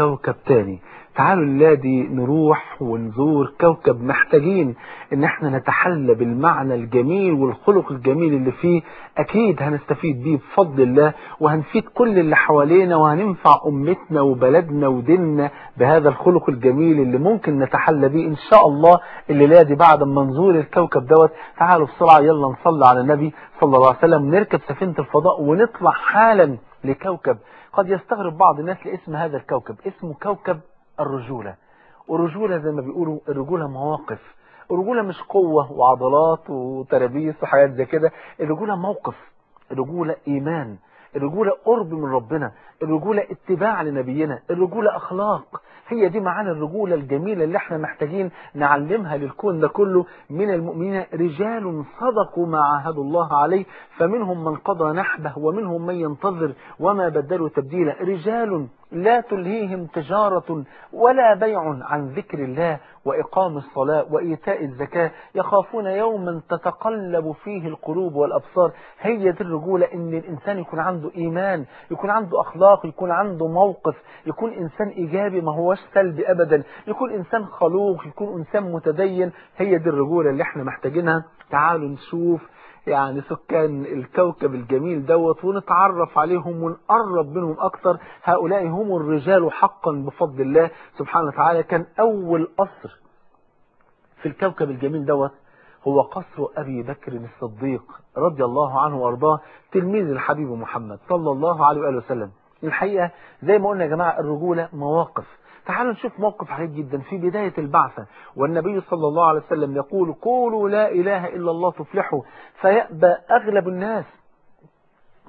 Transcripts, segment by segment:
كوكب تاني. تعالوا اللادي نروح ونزور كوكب محتاجين إن إحنا نتحلى بالمعنى الجميل والخلق الجميل اللي فيه. أكيد هنستفيد بيه بفضل الله وهنفيد كل اللي حوالينا وهننفع أمتنا وبلدنا وديننا بهذا الخلق الجميل اللي ممكن نتحلى بيه إن شاء الله. الليلة دي بعد ما نزور الكوكب دوت. تعالوا بسرعة يلا نصلي على النبي صلى الله عليه وسلم. نركب سفينة الفضاء ونطلع حالا لكوكب قد يستغرب بعض الناس لاسم هذا الكوكب اسمه كوكب الرجولة. والرجولة زي ما بيقولوا الرجولة مواقف. الرجولة مش قوة وعضلات وترابيس وحاجات زي كده الرجولة موقف الرجولة إيمان. الرجولة قرب من ربنا الرجولة اتباع لنبينا الرجولة أخلاق. هي دي معانا الرجولة الجميلة اللي إحنا محتاجين نعلمها للكون ده كله. من المؤمنين رجال صدقوا ما عاهدوا الله عليه فمنهم من قضى نحبه ومنهم من ينتظر وما بدلوا تبديلا. رجال لا تلهيهم تجارة ولا بيع عن ذكر الله وإقام الصلاة وإيتاء الزكاة. يخافون يوما تتقلب فيه القلوب والأبصار. هي دي الرجولة إن الإنسان يكون عنده إيمان يكون عنده أخلاق يكون عنده موقف يكون إنسان إيجابي ما هوش سلبي أبدا. يكون إنسان خلوق يكون إنسان متدين. هي دي الرجولة اللي إحنا محتاجينها. تعالوا نشوف يعني سكان الكوكب الجميل دوت ونتعرف عليهم ونقرب منهم أكتر. هؤلاء هم الرجال حقا بفضل الله سبحانه وتعالى. كان أول قصر في الكوكب الجميل دوت هو قصر أبي بكر الصديق رضي الله عنه وأرضاه تلميذ الحبيب محمد صلى الله عليه وآله وسلم. الحقيقة زي ما قلنا يا جماعة الرجولة مواقف. تعالوا نشوف موقف عجيب جدا في بداية البعثة والنبي صلى الله عليه وسلم يقول قولوا لا إله إلا الله تفلحوا. فيأبى أغلب الناس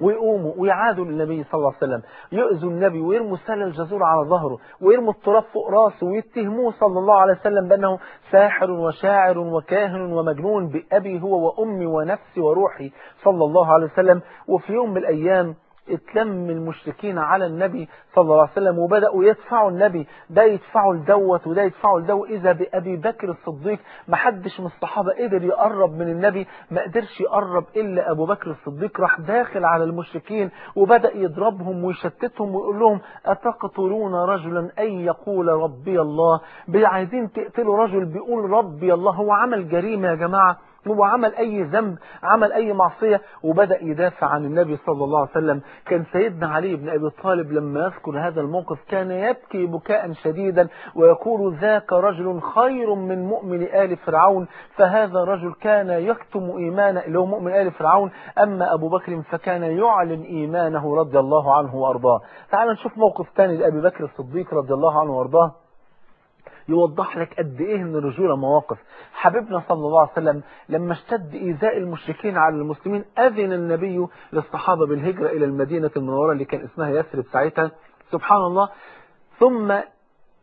ويقوموا ويعادوا للنبي صلى الله عليه وسلم. يؤذوا النبي ويرموا سل الجزور على ظهره ويرموا التراب فوق راسه ويتهموه صلى الله عليه وسلم بأنه ساحر وشاعر وكاهن ومجنون بأبي هو وأمي ونفسي وروحي صلى الله عليه وسلم. وفي يوم من الأيام اتلم المشركين على النبي صلى الله عليه وسلم وبدأوا يدفعوا النبي. ده يدفعوا لدوت وده يدفعوا لدوت إذا بأبي بكر الصديق ما حدش من الصحابة قدر يقرب من النبي ما قدرش يقرب إلا أبو بكر الصديق. راح داخل على المشركين وبدأ يضربهم ويشتتهم ويقول لهم أتقتلون رجلا أن يقول ربي الله؟ عايزين تقتلوا رجل بيقول ربي الله. هو عمل جريمة يا جماعة. هو عمل أي ذنب عمل أي معصية وبدأ يدافع عن النبي صلى الله عليه وسلم. كان سيدنا علي بن أبي طالب لما يذكر هذا الموقف كان يبكي بكاء شديدا ويقول ذاك رجل خير من مؤمن آل فرعون فهذا رجل كان يكتم إيمانه هو مؤمن آل فرعون. أما أبو بكر فكان يعلن إيمانه رضي الله عنه وأرضاه. تعال نشوف موقف ثاني لأبي بكر الصديق رضي الله عنه وأرضاه. يوضح لك قد إيه إن الرجولة مواقف حبيبنا صلى الله عليه وسلم لما اشتد إيذاء المشركين على المسلمين أذن النبي للصحابة بالهجرة إلى المدينة المنورة اللي كان اسمها يثرب ساعتها. سبحان الله. ثم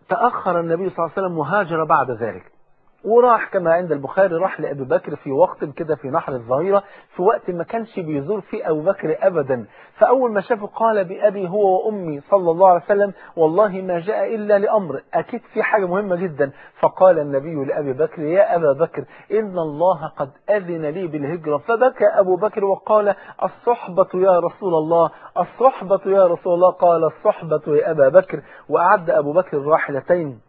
تأخر النبي صلى الله عليه وسلم وهاجر بعد ذلك. وراح كما عند البخاري راح لأبي بكر في وقت كده في نحر الظهيرة في وقت ما كانش بيزور فيه أبو بكر أبدا. فأول ما شافه قال بأبي هو وأمي صلى الله عليه وسلم والله ما جاء إلا لأمر أكيد في حاجة مهمة جدا. فقال النبي لأبي بكر يا أبا بكر إن الله قد أذن لي بالهجرة. فبكى أبو بكر وقال الصحبة يا رسول الله الصحبة يا رسول الله. قال الصحبة يا أبا بكر. وأعد أبو بكر الراحلتين.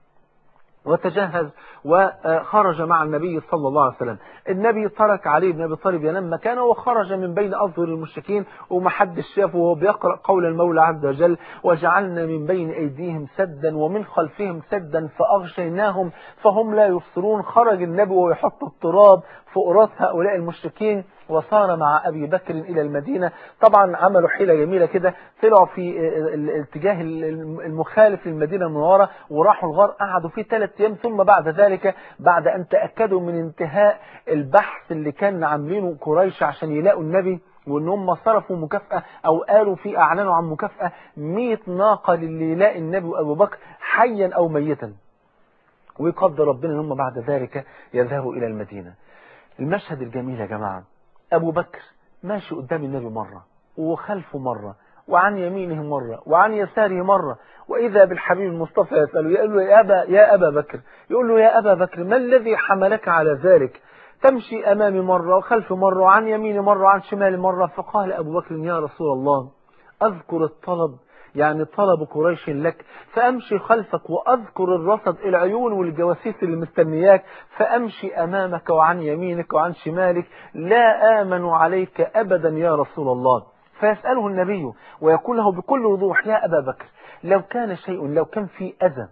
وتجهز وخرج مع النبي صلى الله عليه وسلم. النبي ترك علي بن أبي طالب ينام مكانه وخرج من بين اظهر المشركين ومحدش شافه وهو بيقرأ قول المولى عز وجل وجعلنا من بين أيديهم سدا ومن خلفهم سدا فأغشيناهم فهم لا يبصرون خرج النبي ويحط التراب فوق رأس هؤلاء المشركين. وصار مع أبي بكر إلى المدينة. طبعا عملوا حيلة جميلة كده طلعوا في الاتجاه المخالف للمدينة المنورة وراحوا الغار قعدوا فيه ثلاث أيام ثم بعد ذلك بعد أن تأكدوا من انتهاء البحث اللي كان عاملينه قريش عشان يلاقوا النبي وإن هم صرفوا مكافأة أو قالوا في أعلنوا عن مكافأة 100 ناقة للي يلاقي النبي وابو بكر حيا أو ميتا. ويقدر ربنا إن هم بعد ذلك يذهبوا إلى المدينة. المشهد الجميل يا جماعة أبو بكر ماشي قدام النبي مرة وخلفه مرة وعن يمينه مرة وعن يساره مرة. وإذا بالحبيب المصطفى يسأله يقول له يا أبا, يا أبا بكر. يقول له يا أبا بكر ما الذي حملك على ذلك؟ تمشي أمامي مرة وخلف مرة وعن يميني مرة وعن شمالي مرة. فقال أبو بكر يا رسول الله أذكر الطلب يعني طلب قريش لك فأمشي خلفك وأذكر الرصد العيون والجواسيس اللي مستنياك فأمشي أمامك وعن يمينك وعن شمالك لا آمن عليك أبدا يا رسول الله. فيسأله النبي ويقول له بكل وضوح يا أبا بكر لو كان شيء لو كان في أذى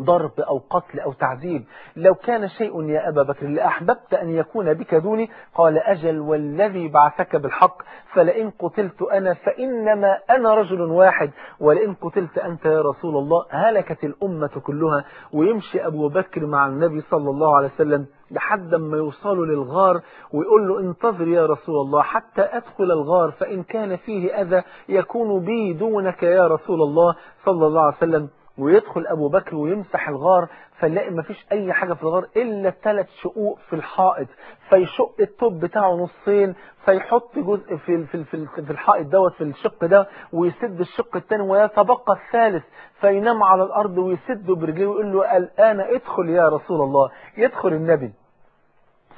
ضرب أو قتل أو تعذيب. لو كان شيء يا أبا بكر لأحببت أن يكون بك دوني. قال أجل والذي بعثك بالحق فلئن قتلت أنا فإنما أنا رجل واحد. ولئن قتلت أنت يا رسول الله هلكت الأمة كلها. ويمشي أبو بكر مع النبي صلى الله عليه وسلم لحد ما يوصلوا للغار ويقول له انتظر يا رسول الله حتى أدخل الغار فإن كان فيه أذى يكون بي دونك يا رسول الله صلى الله عليه وسلم. ويدخل أبو بكر ويمسح الغار فنلاقي مفيش أي حاجة في الغار إلا ثلاث شقوق في الحائط. فيشق التوب بتاعه نصين فيحط جزء في في في, في الحائط دوت في الشق ده ويسد الشق الثاني ويتبقى الثالث. فينام على الأرض ويسده برجليه ويقول له الآن ادخل يا رسول الله يدخل النبي.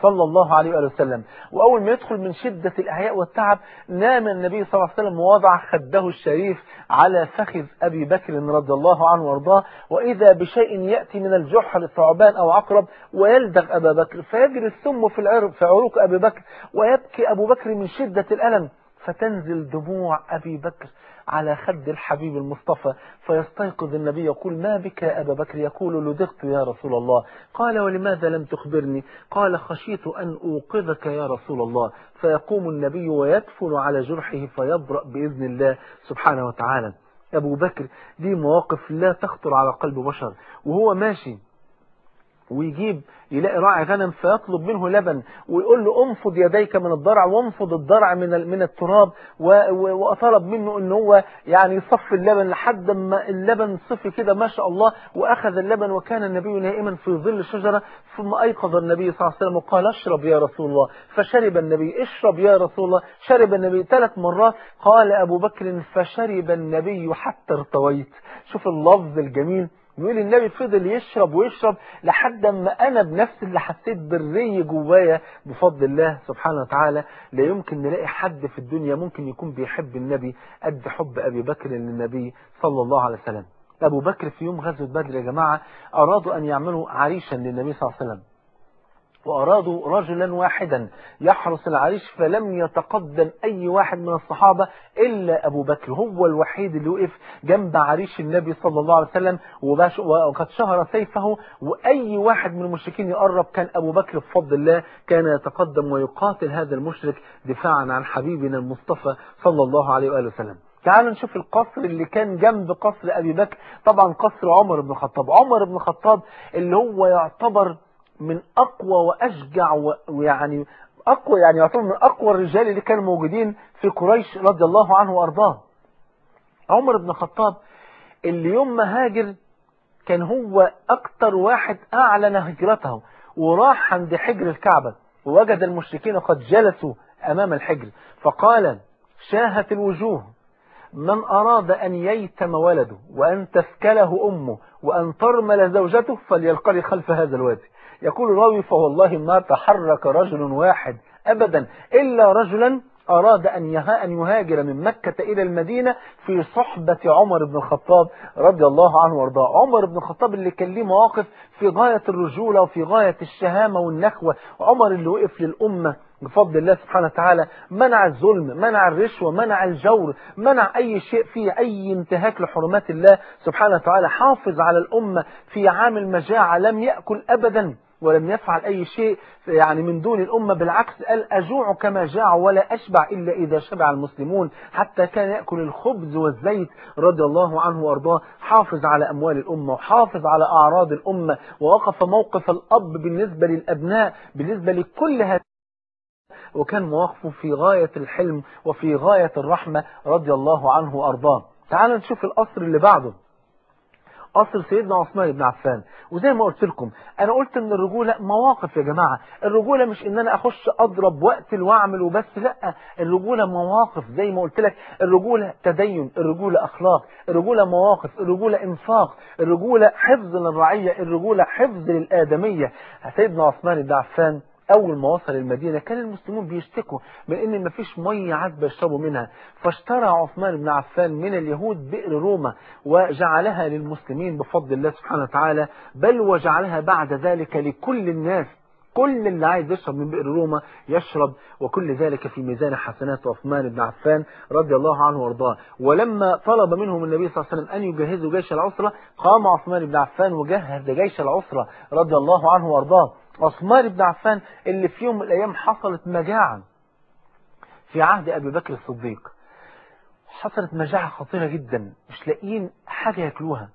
صلى الله عليه وآله وسلم. وأول ما يدخل من شدة الإعياء والتعب نام النبي صلى الله عليه وسلم ووضع خده الشريف على فخذ أبي بكر رضي الله عنه وأرضاه. وإذا بشيء يأتي من الجحر ثعبان أو عقرب ويلدغ أبا بكر فيجري السم في العرق في عروق أبي بكر ويبكي أبو بكر من شدة الألم. فتنزل دموع أبي بكر. على خد الحبيب المصطفى فيستيقظ النبي يقول ما بك يا أبا بكر؟ يقول لدغت يا رسول الله. قال ولماذا لم تخبرني؟ قال خشيت أن أوقظك يا رسول الله. فيقوم النبي ويدفن على جرحه فيبرأ بإذن الله سبحانه وتعالى. أبو بكر دي مواقف لا تخطر على قلب بشر وهو ماشي ويجيب يلاقي راعي غنم فيطلب منه لبن ويقول له انفض يديك من الضرع وانفض الضرع من من التراب وطلب منه ان هو يعني يصفي اللبن لحد ما اللبن صفي كده ما شاء الله واخذ اللبن وكان النبي نائما في ظل شجره ثم ايقظ النبي صلى الله عليه وسلم وقال اشرب يا رسول الله فشرب النبي اشرب يا رسول الله شرب النبي ثلاث مرات قال ابو بكر فشرب النبي حتى ارتويت شوف اللفظ الجميل يقول النبي فضل يشرب ويشرب لحد ما أنا بنفسي اللي حسيت بالري جوايا بفضل الله سبحانه وتعالى. لا يمكن نلاقي حد في الدنيا ممكن يكون بيحب النبي قد حب أبي بكر للنبي صلى الله عليه وسلم. أبو بكر في يوم غزوة بدر يا جماعة أرادوا أن يعملوا عريشا للنبي صلى الله عليه وسلم. وأرادوا رجلا واحدا يحرس العريش فلم يتقدم أي واحد من الصحابة إلا أبو بكر هو الوحيد اللي وقف جنب عريش النبي صلى الله عليه وسلم وقد شهر سيفه وأي واحد من المشركين يقرب كان أبو بكر بفضل الله كان يتقدم ويقاتل هذا المشرك دفاعا عن حبيبنا المصطفى صلى الله عليه وآله وسلم. تعالوا نشوف القصر اللي كان جنب قصر أبي بكر طبعا قصر عمر بن الخطاب. عمر بن الخطاب اللي هو يعتبر من أقوى وأشجع ويعني أقوى يعني يعتبر من أقوى الرجال اللي كانوا موجودين في قريش رضي الله عنه وأرضاه. عمر بن الخطاب اللي يوم ما هاجر كان هو أكتر واحد أعلن هجرته وراح عند حجر الكعبة ووجد المشركين قد جلسوا أمام الحجر فقال شاهت الوجوه من أراد أن ييتم ولده وأن تسكله أمه وأن ترمل زوجته فليلقري خلف هذا الوادي. يقول الراوي فوالله ما تحرك رجل واحد أبدا إلا رجلا أراد أن أن يهاجر من مكة إلى المدينة في صحبة عمر بن الخطاب رضي الله عنه وأرضاه. عمر بن الخطاب اللي كان ليه مواقف في غاية الرجولة وفي غاية الشهامة والنخوة. عمر اللي وقف للأمة بفضل الله سبحانه وتعالى منع الظلم منع الرشوة منع الجور منع أي شيء فيه أي انتهاك لحرمات الله سبحانه وتعالى. حافظ على الأمة في عام المجاعة لم يأكل أبدا. ولم يفعل أي شيء يعني من دون الأمة بالعكس قال أجوع كما جاع ولا أشبع إلا إذا شبع المسلمون حتى كان يأكل الخبز والزيت رضي الله عنه وأرضاه حافظ على أموال الأمة وحافظ على أعراض الأمة ووقف موقف الأب بالنسبة للأبناء بالنسبة لكل هذه وكان مواقفه في غاية الحلم وفي غاية الرحمة رضي الله عنه وأرضاه. تعالوا نشوف القصر اللي بعده. قصر سيدنا عثمان بن عفان. وزي ما قلت لكم أنا قلت إن الرجولة مواقف يا جماعة. الرجولة مش إن أنا أخش أضرب وقت واعمل وبس لا. الرجولة مواقف زي ما قلت لك. الرجولة تدين الرجولة أخلاق الرجولة مواقف الرجولة إنفاق الرجولة حفظ للرعية الرجولة حفظ للآدمية. سيدنا عثمان بن عفان أول ما وصل المدينة كان المسلمون بيشتكوا من إن مفيش مية عذبة يشربوا منها. فاشترى عثمان بن عفان من اليهود بئر روما وجعلها للمسلمين بفضل الله سبحانه وتعالى بل وجعلها بعد ذلك لكل الناس كل اللي عايز يشرب من بئر روما يشرب وكل ذلك في ميزان حسنات عثمان بن عفان رضي الله عنه وارضاه. ولما طلب منهم النبي صلى الله عليه وسلم أن يجهزوا جيش العسرة قام عثمان بن عفان وجهز جيش العسرة رضي الله عنه وارضاه. عثمان بن عفان اللي في يوم من الأيام حصلت مجاعة في عهد أبي بكر الصديق. حصلت مجاعة خطيرة جدا مش لاقيين حاجة ياكلوها.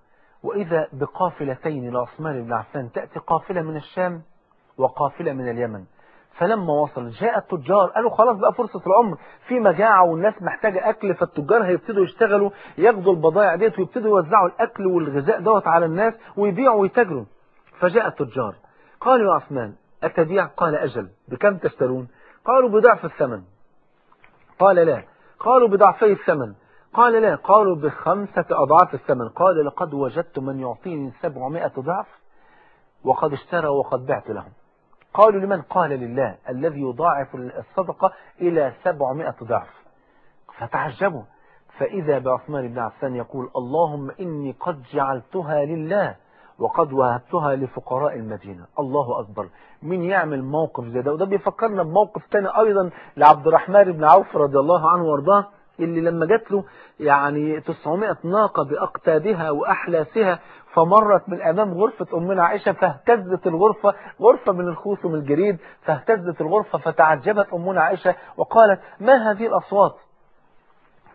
وإذا بقافلتين لعثمان بن عفان تأتي قافلة من الشام وقافلة من اليمن. فلما وصل جاء التجار قالوا خلاص بقى فرصة العمر في مجاعة والناس محتاجة أكل فالتجار هيبتدوا يشتغلوا ياخدوا البضائع ديت ويبتدوا يوزعوا الأكل والغذاء دوت على الناس ويبيعوا ويتاجروا. فجاء التجار قالوا يا عثمان أتبيع؟ قال أجل. بكم تشترون؟ قالوا بضعف الثمن. قال لا. قالوا بضعفي الثمن. قال لا. قالوا بخمسة أضعاف الثمن. قال لقد وجدت من يعطيني سبعمائة ضعف وقد اشترى وقد بعت لهم. قالوا لمن؟ قال لله الذي يضاعف الصدقة إلى سبعمائة ضعف. فتعجبوا. فإذا بعثمان بن عفان يقول اللهم إني قد جعلتها لله. وقد وهبتها لفقراء المدينة. الله أكبر. مين يعمل موقف زي ده؟ وده بيفكرنا بموقف تاني أيضا لعبد الرحمن بن عوف رضي الله عنه وأرضاه اللي لما جات له يعني 900 ناقة بأقتابها وأحلاسها فمرت من أمام غرفة أمنا عائشة فاهتزت الغرفة غرفة من الخوص ومن الجريد فاهتزت الغرفة فتعجبت أمنا عائشة وقالت ما هذه الأصوات؟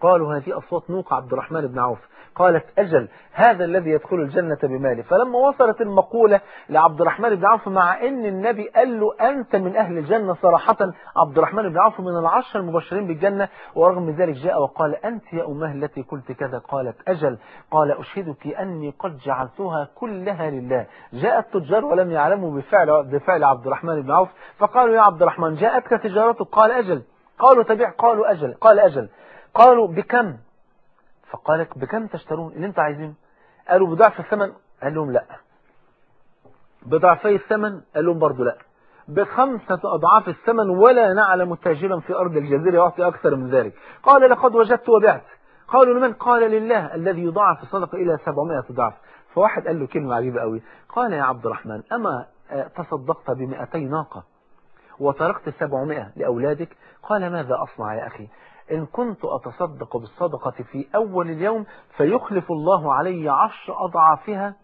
قالوا هذه أصوات نوق عبد الرحمن بن عوف. قالت أجل هذا الذي يدخل الجنة بماله. فلما وصلت المقولة لعبد الرحمن بن عوف مع أن النبي قال له أنت من أهل الجنة صراحة عبد الرحمن بن عوف من العشر المبشرين بالجنة ورغم ذلك جاء وقال أنت يا أمه التي قلت كذا؟ قالت أجل. قال أشهدك أني قد جعلتها كلها لله. جاء التجار ولم يعلموا بفعل, بفعل عبد الرحمن بن عوف. فقالوا يا عبد الرحمن جاءتك تجارتك؟ قال أجل. قالوا تبيع قالوا أجل. قال أجل. قالوا بكم؟ فقالت بكم تشترون اللي انت عايزينه. قالوا بضعف الثمن؟ قال لهم لا. بضعفي الثمن؟ قال لهم برضو لا. بخمسة أضعاف الثمن ولا نعلم تاجرا في أرض الجزيرة يعطي أكثر من ذلك. قال لقد وجدت وبعت. قالوا لمن؟ قال لله الذي يضاعف الصدقة إلى 700 ضعف فواحد قال له كلمة عجيبة قوي. قال يا عبد الرحمن أما تصدقت بمئتي ناقة وتركت 700 لأولادك؟ قال ماذا أصنع يا أخي؟ إن كنت أتصدق بالصدقة في أول اليوم فيخلف الله علي عشر أضعافها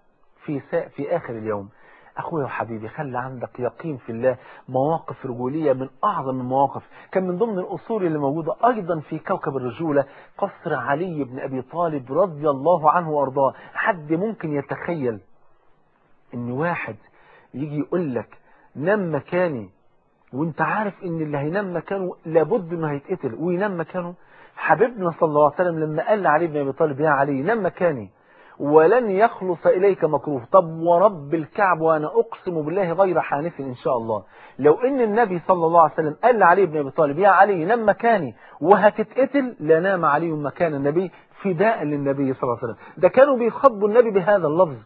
في, في آخر اليوم. أخويا وحبيبي خلي عندك يقين في الله. مواقف رجولية من أعظم المواقف. كان من ضمن الأصول اللي موجودة أيضا في كوكب الرجولة قصر علي بن أبي طالب رضي الله عنه وأرضاه. حد ممكن يتخيل إن واحد يجي يقول لك نم مكاني وانت عارف ان اللي هينام مكانه لابد انه هيتقتل وينام مكانه حبيبنا صلى الله عليه وسلم لما قال لعلي بن أبي طالب يا علي نام مكاني ولن يخلص إليك مكروه. طب ورب الكعب وأنا أقسم بالله غير حانف إن شاء الله. لو إن النبي صلى الله عليه وسلم قال لعلي بن أبي طالب يا علي نام مكاني وهتتقتل لنام علي مكان النبي. فداء للنبي صلى الله عليه وسلم. ده كانوا بيخاطبوا النبي بهذا اللفظ.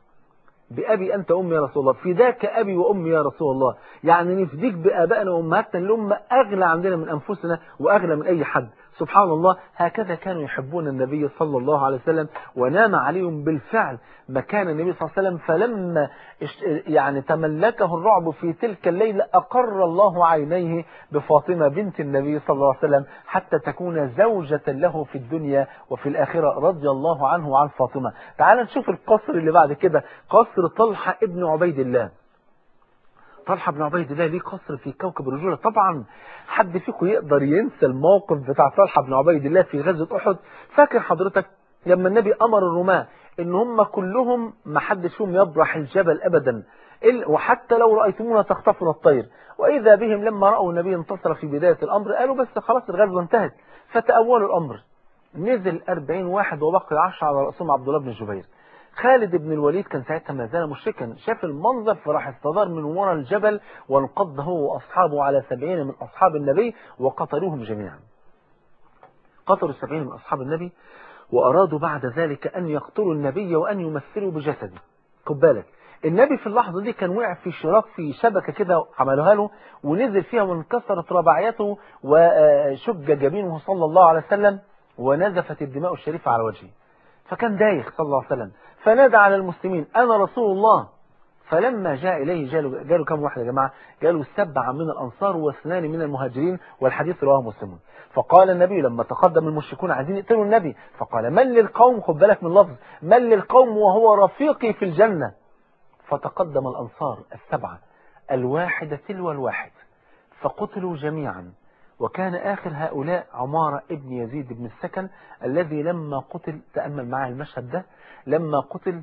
بأبي أنت أمي يا رسول الله فداك أبي وأمي يا رسول الله. يعني نفديك بآبائنا وأمهاتنا اللي هم أغلى عندنا من أنفسنا وأغلى من أي حد. سبحان الله هكذا كانوا يحبون النبي صلى الله عليه وسلم ونام عليهم بالفعل مكان النبي صلى الله عليه وسلم فلما يعني تملكه الرعب في تلك الليلة أقر الله عينيه بفاطمة بنت النبي صلى الله عليه وسلم حتى تكون زوجة له في الدنيا وفي الآخرة رضي الله عنه وعن فاطمة. تعال نشوف القصر اللي بعد كده قصر طلحة ابن عبيد الله. طلحة بن عبيد الله ليه قصر في كوكب الرجولة؟ طبعا حد فيكم يقدر ينسى الموقف بتاع طلحة بن عبيد الله في غزوة أحد؟ فاكر حضرتك لما النبي أمر الرماة إن هم كلهم ما حدش فيهم يبرح الجبل أبدا وحتى لو رأيتمونا تخطفنا الطير. وإذا بهم لما رأوا النبي انتصر في بداية الأمر قالوا بس خلاص الغزوة انتهت فتأولوا الأمر. نزل 40 واحد وبقي 10 على رأسهم عبد الله بن الزبير خالد بن الوليد كان ساعتها ما زال مشركا. شاف المنظر فراح استدار من وراء الجبل وانقض هو وأصحابه على سبعين من أصحاب النبي وقتلوهم جميعا. قتلوا السبعين من أصحاب النبي وأرادوا بعد ذلك أن يقتلوا النبي وأن يمثلوا بجسده. خد بالك النبي في اللحظة دي كان وقع في شراك في شبكة كده عملوها له ونزل فيها وانكسرت رباعيته وشج جبينه صلى الله عليه وسلم ونزفت الدماء الشريفة على وجهه. فكان دايخ صلى الله عليه وسلم. فنادى على المسلمين أنا رسول الله. فلما جاء إليه جاله, جاله كم واحد يا جماعة؟ جاله سبعة من الأنصار واثنان من المهاجرين والحديث رواه مسلم. فقال النبي لما تقدم المشركون عايزين يقتلوا النبي فقال من للقوم؟ خد بالك من اللفظ. من للقوم وهو رفيقي في الجنة. فتقدم الأنصار السبعة الواحدة تلو الواحد. فقتلوا جميعا. وكان آخر هؤلاء عمارة ابن يزيد بن السكن الذي لما قتل تأمل معه المشهد ده لما قتل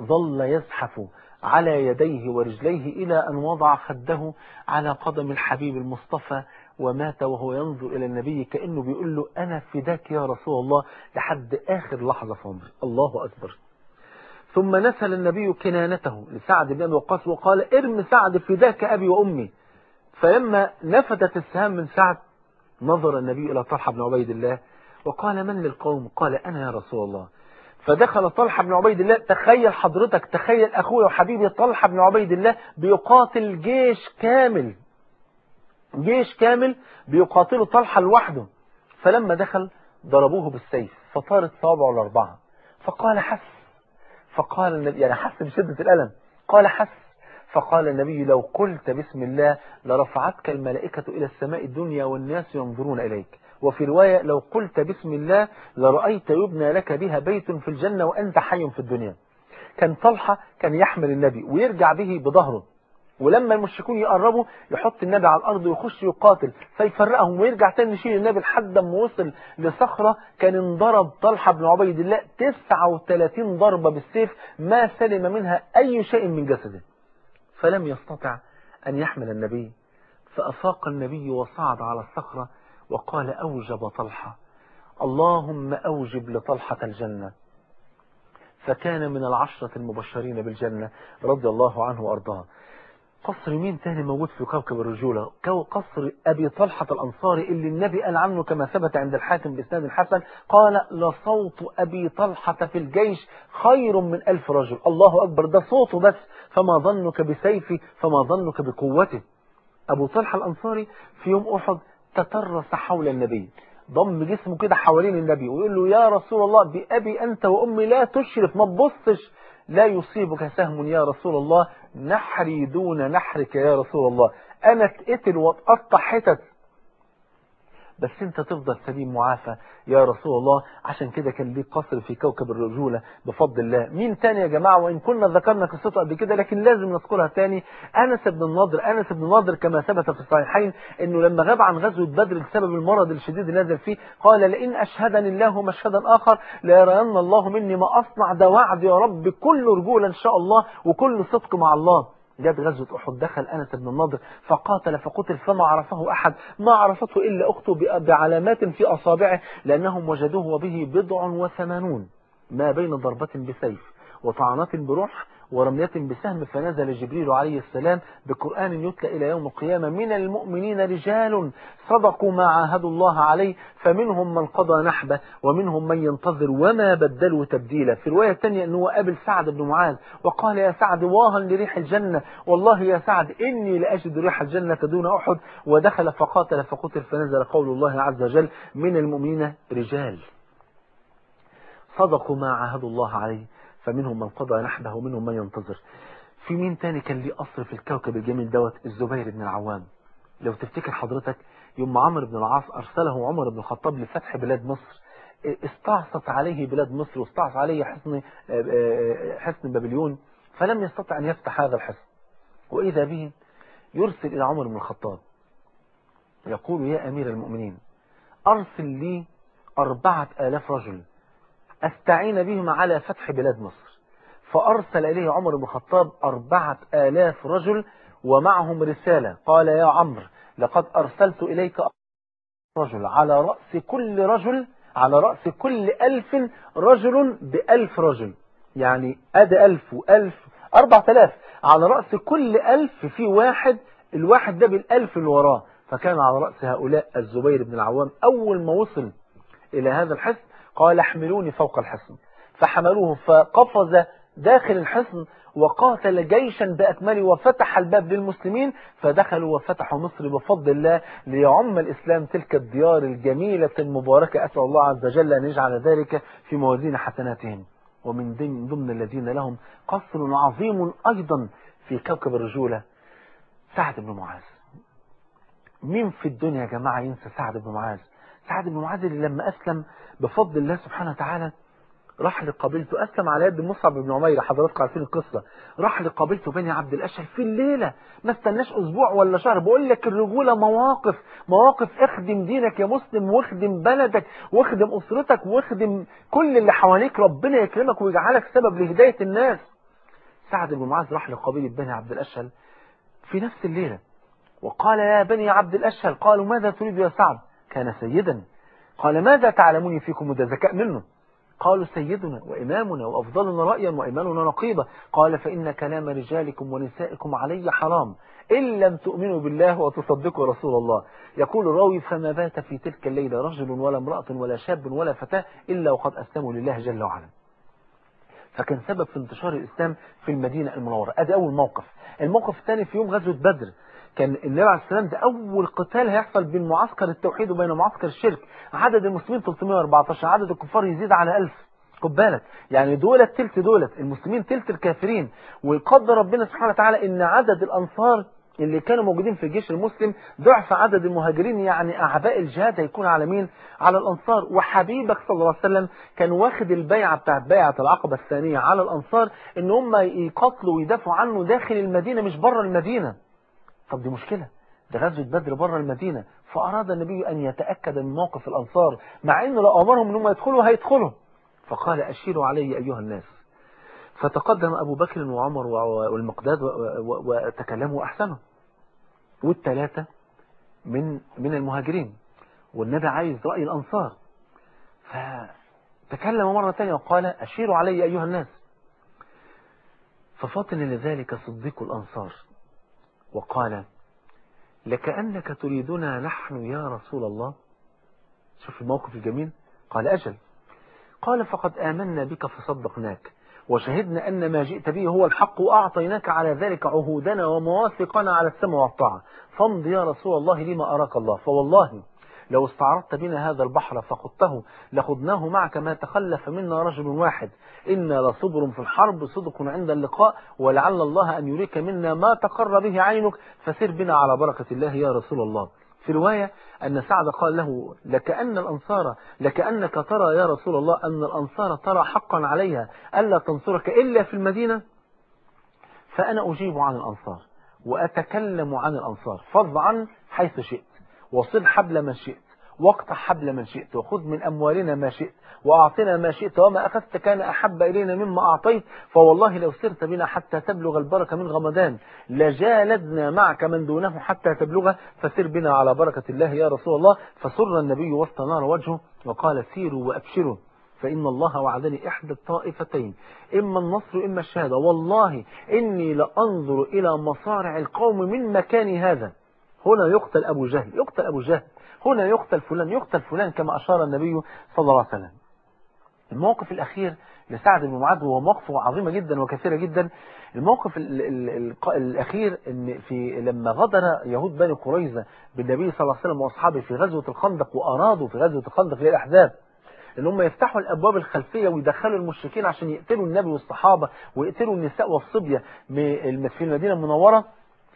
ظل يزحف على يديه ورجليه إلى أن وضع خده على قدم الحبيب المصطفى ومات وهو ينظر إلى النبي كأنه بيقول له أنا فداك يا رسول الله لحد آخر لحظة في عمري. الله أكبر. ثم نسل النبي كنانته لسعد بن أبي وقاص وقال ارم سعد فداك أبي وأمي. فلما نفدت السهام من سعد نظر النبي إلى طلحة بن عبيد الله وقال من للقوم؟ قال أنا يا رسول الله. فدخل طلحة بن عبيد الله تخيل حضرتك تخيل أخويا وحبيبي طلحة بن عبيد الله بيقاتل جيش كامل. جيش كامل بيقاتلوا طلحة لوحده. فلما دخل ضربوه بالسيف فطارت صوابعه الأربعة. فقال حس فقال النبي يعني حس بشدة الألم. قال حس فقال النبي لو قلت بسم الله لرفعتك الملائكة إلى السماء الدنيا والناس ينظرون إليك. وفي رواية لو قلت بسم الله لرأيت يبنى لك بها بيت في الجنة وأنت حي في الدنيا. كان طلحة كان يحمل النبي ويرجع به بظهره. ولما المشركون يقربوا يحط النبي على الأرض ويخش يقاتل. فيفرقهم ويرجع تاني يشيل النبي لحد ما وصل لصخرة. كان انضرب طلحة بن عبيد الله 39 ضربة بالسيف ما سلم منها أي شيء من جسده. فلم يستطع أن يحمل النبي. فأفاق النبي وصعد على الصخرة وقال أوجب طلحة. اللهم أوجب لطلحة الجنة. فكان من العشرة المبشرين بالجنة رضي الله عنه وأرضاه. قصر مين تاني موجود في كوكب الرجولة؟ قصر أبي طلحة الأنصاري اللي النبي قال عنه كما ثبت عند الحاكم بإسناد الحسن قال لصوت أبي طلحة في الجيش خير من ألف رجل. الله أكبر ده صوته بس. فما ظنك بسيفي فما ظنك بقوته أبو طلحة الأنصاري في يوم أحد تترس حول النبي ضم جسمه كده حوالين النبي ويقول له يا رسول الله بأبي أنت وأمي لا تشرف ما تبصش. لا يصيبك سهم يا رسول الله نحري دون نحرك يا رسول الله. أنا اتقتل واتقطع حتت. بس انت تفضل سليم معافى يا رسول الله. عشان كده كان ليه قصر في كوكب الرجولة بفضل الله. مين تاني يا جماعة؟ وإن كنا ذكرنا قصته قبل كده لكن لازم نذكرها تاني. أنس بن النضر أنس بن النضر كما ثبت في الصحيحين أنه لما غاب عن غزوة بدر بسبب المرض الشديد اللي نزل فيه قال لئن أشهدني الله مشهدا آخر ليرين الله مني ما أصنع ده وعد يا رب كل رجولة إن شاء الله وكل صدق مع الله. جت غزوة أحد دخل أنس بن النضر فقاتل فقتل فما عرفه أحد ما عرفته إلا أخته بعلامات في أصابعه لأنهم وجدوه وبه بضع وثمانون ما بين ضربة بسيف وطعنات بروح ورمية بسهم فنزل جبريل عليه السلام بقرآن يتلى إلى يوم القيامة من المؤمنين رجال صدقوا ما عاهدوا الله عليه فمنهم من قضى نحبه ومنهم من ينتظر وما بدلوا تبديلا. في الرواية الثانية أنه قابل سعد بن معاذ وقال يا سعد واها لريح الجنة والله يا سعد إني لأجد ريح الجنة دون أحد. ودخل فقاتل فقتل فنزل قول الله عز وجل من المؤمنين رجال. صدقوا ما عاهدوا الله عليه. فمنهم من قضى نحبه ومنهم من ينتظر. في مين تاني كان ليه أصر في الكوكب الجميل دوت؟ الزبير بن العوام. لو تفتكر حضرتك يوم عمرو بن العاص أرسله عمر بن الخطاب لفتح بلاد مصر استعصت عليه بلاد مصر واستعصت عليه حصن حصن بابليون فلم يستطع أن يفتح هذا الحصن. وإذا به يرسل إلى عمر بن الخطاب. يقول يا أمير المؤمنين أرسل لي أربعة آلاف رجل أستعين بهم على فتح بلاد مصر. فأرسل إليه عمر بن الخطاب أربعة آلاف رجل ومعهم رسالة. قال يا عمرو لقد أرسلت إليك رجل على رأس كل رجل على رأس كل ألف رجل بألف رجل. يعني ادي ألف وألف أربعة آلاف. على رأس كل ألف في واحد الواحد ده بالألف اللي وراه. فكان على رأس هؤلاء الزبير بن العوام أول ما وصل إلى هذا الحصن قال احملوني فوق الحصن. فحملوه فقفز داخل الحصن وقاتل جيشا بأكمله وفتح الباب للمسلمين فدخلوا وفتحوا مصر بفضل الله ليعم الإسلام تلك الديار الجميلة المباركة. أسأل الله عز وجل أن يجعل ذلك في موازين حسناتهم. ومن ضمن الذين لهم قصر عظيم أيضا في كوكب الرجولة سعد بن معاذ. مين في الدنيا يا جماعة ينسى سعد بن معاذ؟ سعد بن معاذ لما أسلم بفضل الله سبحانه وتعالى راح لقبيلته أسلم على يد مصعب بن عمير حضراتكم عارفين القصة راح لقبيلته بني عبد الأشهر في الليلة ما استناش أسبوع ولا شهر بقول لك الرجولة مواقف مواقف اخدم دينك يا مسلم واخدم بلدك واخدم أسرتك واخدم كل اللي حواليك ربنا يكرمك ويجعلك سبب لهداية الناس. سعد بن معاذ راح لقبيلة بني عبد الأشهر في نفس الليلة وقال يا بني عبد الأشهل قالوا ماذا تريد يا سعد؟ كان سيدا. قال ماذا تعلموني فيكم وده ذكاء منه؟ قالوا سيدنا وإمامنا وأفضلنا رأيا وإيماننا نقيبة قال فإن كلام رجالكم ونسائكم علي حرام. إن لم تؤمنوا بالله وتصدقوا رسول الله. يقول الراوي فما بات في تلك الليلة رجل ولا امرأة ولا شاب ولا فتاة إلا وقد أسلموا لله جل وعلا. فكان سبب في انتشار الإسلام في المدينة المنورة. أدي أول موقف. الموقف الثاني في يوم غزوة بدر. كان النبي عليه السلام ده أول قتال هيحصل بين معسكر التوحيد وبين معسكر الشرك. عدد المسلمين 314 عدد الكفار يزيد على 1000 خد بالك يعني دولت تلت دولت المسلمين تلت الكافرين. وقدر ربنا سبحانه وتعالى إن عدد الأنصار اللي كانوا موجودين في الجيش المسلم ضعف عدد المهاجرين يعني أعباء الجهاد هيكون على مين؟ على الأنصار. وحبيبك صلى الله عليه وسلم كان واخد البيعة بتاعت بيعة العقبة الثانية على الأنصار إن هم يقاتلوا ويدافعوا عنه داخل المدينة مش بره المدينة. طب دي مشكلة. ده غزوة بدر بره المدينة. فأراد النبي أن يتأكد من موقف الأنصار مع أنه لو أمرهم أنهم يدخلوا هيدخلوا. فقال أشيروا علي أيها الناس. فتقدم أبو بكر وعمر والمقداد وتكلموا أحسنوا والثلاثة من من المهاجرين. والنبي عايز رأي الأنصار. فتكلم مرة ثانية وقال أشيروا علي أيها الناس. ففطن لذلك صديق الأنصار. وقال لكأنك تريدنا نحن يا رسول الله. شوف الموقف الجميل. قال أجل. قال فقد آمنا بك فصدقناك وشهدنا أن ما جئت به هو الحق وأعطيناك على ذلك عهودنا ومواثقنا على السمع والطاعة. فامض يا رسول الله لما أراك الله. فوالله لو استعرضت بنا هذا البحر فخذته لخذناه معك ما تخلف منا رجل واحد. إنا لصبر في الحرب صدق عند اللقاء ولعل الله أن يريك منا ما تقر به عينك. فسر بنا على بركة الله يا رسول الله. في رواية أن سعد قال له لكأن الأنصار لكأنك ترى يا رسول الله أن الأنصار ترى حقا عليها. ألا تنصرك إلا في المدينة؟ فأنا أجيب عن الأنصار وأتكلم عن الأنصار فض عن حيث شئت. وصل حبل من شئت واقطع حبل من شئت وخذ من أموالنا ما شئت وأعطنا ما شئت وما أخذت كان أحب إلينا مما أعطيت فوالله لو سرت بنا حتى تبلغ البركة من غمدان لجالدنا معك من دونه حتى تبلغه فسر بنا على بركة الله يا رسول الله فسر النبي واستنار وجهه وقال سيروا وأبشروا فإن الله وعدني إحدى الطائفتين إما النصر إما الشهادة والله إني لأنظر إلى مصارع القوم من مكان هذا. هنا يقتل أبو جهل يقتل أبو جهل. هنا يقتل فلان يقتل فلان كما أشار النبي صلى الله عليه وسلم. الموقف الأخير لسعد بن معاذ وهو موقفه عظيمة جدا وكثيرة جدا. الموقف ال ال ال الأخير إن في لما غدر يهود بني قريظة بالنبي صلى الله عليه وسلم وأصحابه في غزوة الخندق وأرادوا في غزوة الخندق في الأحزاب إن هم يفتحوا الأبواب الخلفية ويدخلوا المشركين عشان يقتلوا النبي والصحابة ويقتلوا النساء والصبية في المدينة المنورة.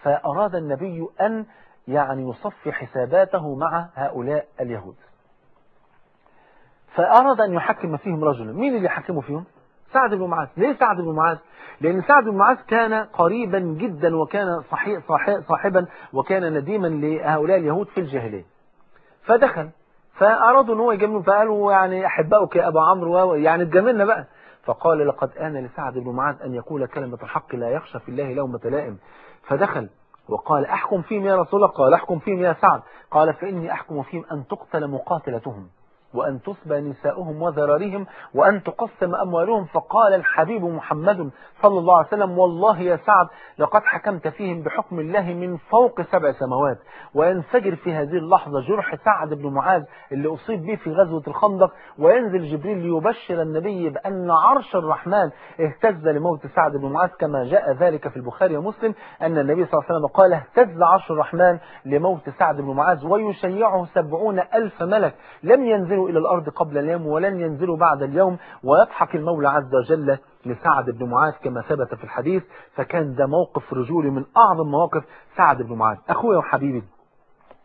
فأراد النبي أن يعني يصفي حساباته مع هؤلاء اليهود. فأراد أن يحكم فيهم رجلا. مين اللي يحكمه فيهم؟ سعد بن معاذ. ليه سعد بن معاذ؟ لأن سعد بن معاذ كان قريبا جدا وكان صحيح صاحبا وكان نديما لهؤلاء اليهود في الجاهلية. فدخل. فأرادوا أن هو يجملوا فقالوا يعني أحبائك يا أبا عمرو يعني اتجملنا بقى. فقال لقد آن لسعد بن معاذ أن يقول كلمة الحق لا يخشى في الله لومة لائم. فدخل. وقال أحكم فيهم يا رسول الله قال أحكم فيهم يا سعد قال فإني أحكم فيهم أن تقتل مقاتلتهم. وأن تسبى نساؤهم وذراريهم وأن تقسم أموالهم. فقال الحبيب محمد صلى الله عليه وسلم والله يا سعد لقد حكمت فيهم بحكم الله من فوق سبع سماوات. وينفجر في هذه اللحظة جرح سعد بن معاذ اللي أصيب به في غزوة الخندق. وينزل جبريل ليبشر النبي بأن عرش الرحمن اهتز لموت سعد بن معاذ. كما جاء ذلك في البخاري ومسلم أن النبي صلى الله عليه وسلم قال اهتز عرش الرحمن لموت سعد بن معاذ ويشيعه سبعون ألف ملك. لم ينزلوا إلى الأرض قبل اليوم ولن ينزلوا بعد اليوم ويضحك المولى عز وجل لسعد بن معاذ كما ثبت في الحديث فكان ده موقف رجولي من أعظم مواقف سعد بن معاذ. أخويا وحبيبي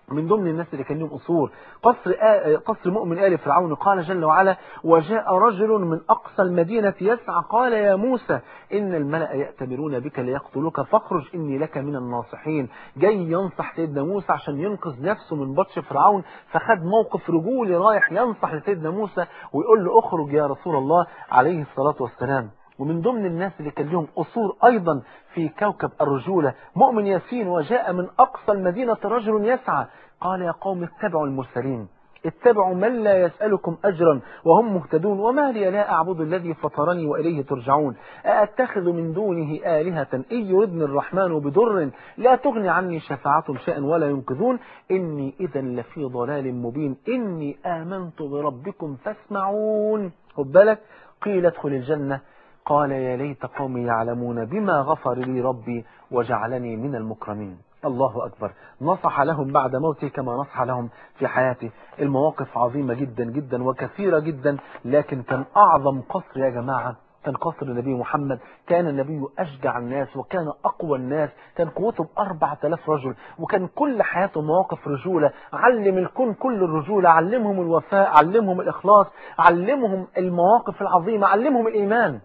من ضمن الناس اللي كان لهم أصول قصر, آ... قصر مؤمن آل فرعون قال جل وعلا وجاء رجل من أقصى المدينة يسعى قال يا موسى إن الملأ يأتمرون بك ليقتلوك فاخرج إني لك من الناصحين. جاي ينصح سيدنا موسى عشان ينقذ نفسه من بطش فرعون فخد موقف رجولي رايح ينصح لسيدنا موسى ويقول له اخرج يا رسول الله عليه الصلاة والسلام. ومن ضمن الناس اللي كان لهم أصول أيضا في كوكب الرجولة مؤمن ياسين وجاء من أقصى المدينة رجل يسعى. قال يا قوم اتبعوا المرسلين اتبعوا من لا يسألكم أجرا وهم مهتدون. وما لي لا أعبد الذي فطرني وإليه ترجعون. أأتخذ من دونه آلهة إن يردني الرحمن بضر لا تغني عني شفاعتهم شيئا ولا ينقذون. إني إذا لفي ضلال مبين. إني آمنت بربكم فاسمعون. خد بالك قيل ادخل الجنة. قال يا ليت قومي يعلمون بما غفر لي ربي وجعلني من المكرمين. الله أكبر. نصح لهم بعد موته كما نصح لهم في حياته. المواقف عظيمة جدا جدا وكثيرة جدا لكن كان أعظم قصر يا جماعة. كان قصر النبي محمد. كان النبي أشجع الناس وكان أقوى الناس. كان قوته بأربعة آلاف رجل. وكان كل حياته مواقف رجولة. علم الكون كل الرجولة. علمهم الوفاء. علمهم الإخلاص. علمهم المواقف العظيمة. علمهم الإيمان.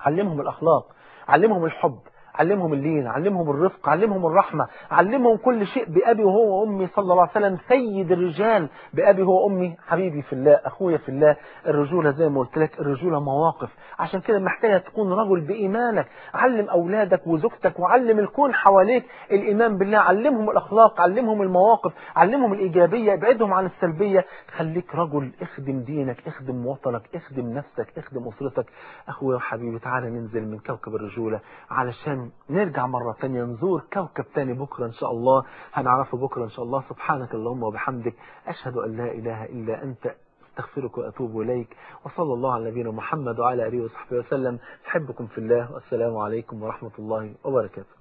علمهم الأخلاق علمهم الحب. علمهم اللين علمهم الرفق علمهم الرحمة علمهم كل شيء بأبي وهو وأمي صلى الله عليه وسلم سيد الرجال بأبي هو وأمي. حبيبي في الله أخويا في الله الرجولة زي ما قلت لك الرجولة مواقف. عشان كده محتاجة تكون رجل بإيمانك. علم أولادك وزوجتك وعلم الكون حواليك الإيمان بالله. علمهم الأخلاق علمهم المواقف علمهم الإيجابية. ابعدهم عن السلبية. خليك رجل اخدم دينك اخدم وطنك اخدم نفسك اخدم أسرتك. أخويا وحبيبي تعالى ننزل من كوكب الرجولة علشان نرجع مرة تانية نزور كوكب تاني بكرة إن شاء الله. هنعرفه بكرة إن شاء الله. سبحانك اللهم وبحمدك. أشهد أن لا إله إلا أنت. أستغفرك وأتوب إليك. وصلى الله على نبينا محمد وعلى آله وصحبه وسلم. أحبكم في الله. والسلام عليكم ورحمة الله وبركاته.